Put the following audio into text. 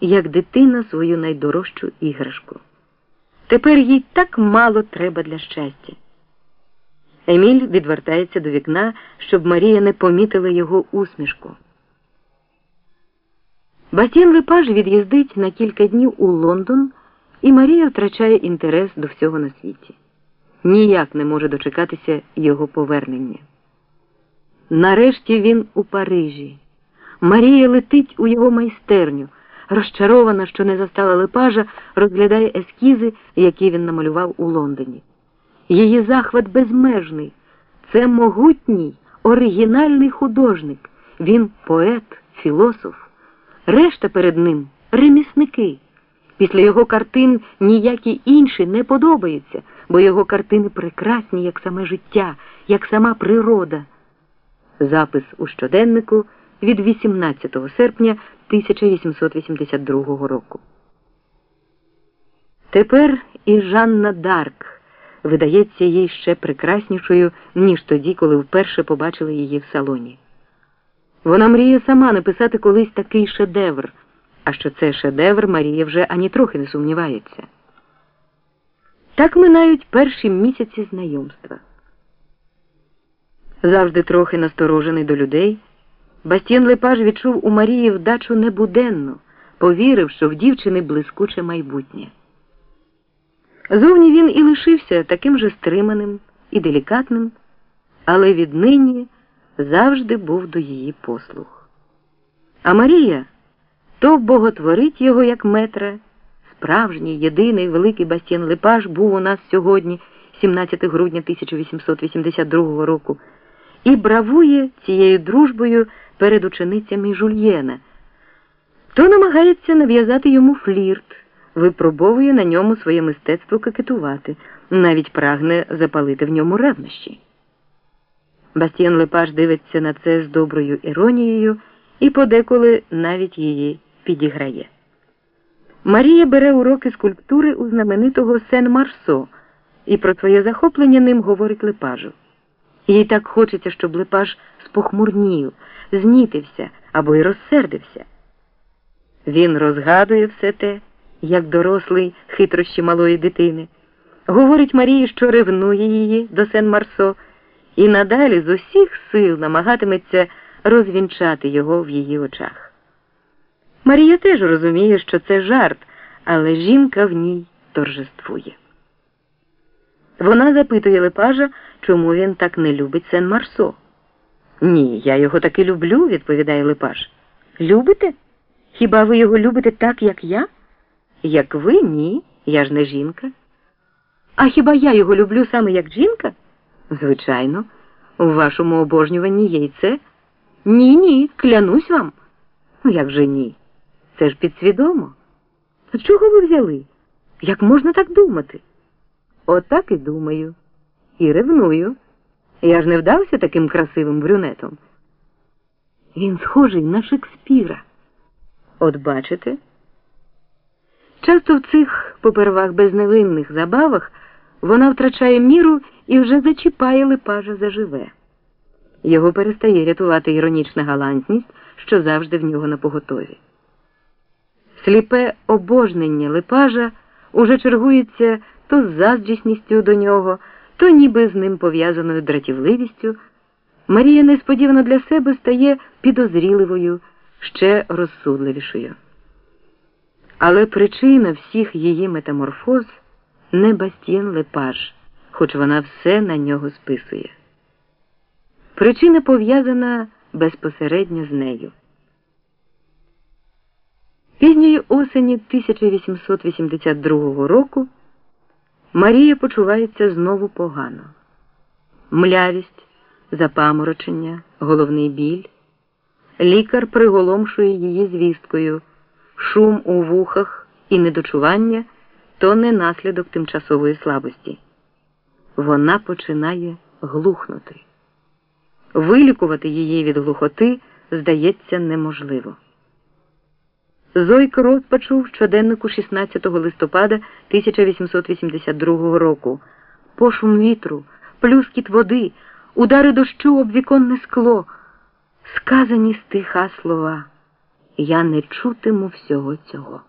як дитина свою найдорожчу іграшку. Тепер їй так мало треба для щастя. Еміль відвертається до вікна, щоб Марія не помітила його усмішку. Батін Лепаж від'їздить на кілька днів у Лондон, і Марія втрачає інтерес до всього на світі. Ніяк не може дочекатися його повернення. Нарешті він у Парижі. Марія летить у його майстерню, розчарована, що не застала Лепажа, розглядає ескізи, які він намалював у Лондоні. Її захват безмежний. Це могутній, оригінальний художник. Він поет, філософ. Решта перед ним ремісники. Після його картин ніякі інші не подобаються, бо його картини прекрасні, як саме життя, як сама природа. Запис у щоденнику від 18 серпня 1882 року. Тепер і Жанна Дарк видається їй ще прекраснішою, ніж тоді, коли вперше побачили її в салоні. Вона мріє сама написати колись такий шедевр, а що це шедевр Марія вже ані трохи не сумнівається. Так минають перші місяці знайомства. Завжди трохи насторожений до людей, Бастіен Лепаж відчув у Марії вдачу небуденну, повірив, що в дівчини блискуче майбутнє. Зовні він і лишився таким же стриманим і делікатним, але віднині завжди був до її послуг. А Марія то боготворить його як метра. Справжній, єдиний великий Бастіен Лепаж був у нас сьогодні, 17 грудня 1882 року, і бравує цією дружбою перед ученицями Жульєна, то намагається нав'язати йому флірт, випробовує на ньому своє мистецтво кокетувати, навіть прагне запалити в ньому ревнощі. Бастіен Лепаж дивиться на це з доброю іронією і подеколи навіть її підіграє. Марія бере уроки скульптури у знаменитого Сен Марсо і про своє захоплення ним говорить Лепажу. Їй так хочеться, щоб Лепаж спохмурнів, знітився або й розсердився. Він розгадує все те, як дорослий хитрощі малої дитини, говорить Марії, що ревнує її до Сен Марсо, і надалі з усіх сил намагатиметься розвінчати його в її очах. Марія теж розуміє, що це жарт, але жінка в ній торжествує. Вона запитує Лепажа, чому він так не любить Сен Марсо. Ні, я його таки люблю, відповідає Лепаж. Любите? Хіба ви його любите так, як я? Як ви ні, я ж не жінка. А хіба я його люблю саме як жінка? Звичайно, у вашому обожнюванні є й це? Ні, ні, клянусь вам. Ну як же ні? Це ж підсвідомо. Чого ви взяли? Як можна так думати? Отак і думаю. І ревную. Я ж не вдався таким красивим брюнетом. Він схожий на Шекспіра. От бачите? Часто в цих попервах безневинних забавах вона втрачає міру і вже зачіпає Лепажа заживе. Його перестає рятувати іронічна галантність, що завжди в нього на поготові. Сліпе обожнення Лепажа уже чергується то з заздрісністю до нього, то ніби з ним пов'язаною дратівливістю. Марія несподівано для себе стає підозріливою, ще розсудливішою. Але причина всіх її метаморфоз не Бастіен Лепаж, хоч вона все на нього списує. Причина пов'язана безпосередньо з нею. Пізньої осені 1882 року Марія почувається знову погано. Млявість, запаморочення, головний біль. Лікар приголомшує її звісткою, шум у вухах і недочування то не наслідок тимчасової слабості. Вона починає глухнути. Вилікувати її від глухоти здається неможливо. Зойка розпачу в щоденнику 16 листопада 1882 року. Пошум вітру, плюскіт води, удари дощу об віконне скло, сказані стиха слова. я не чутиму всього цього.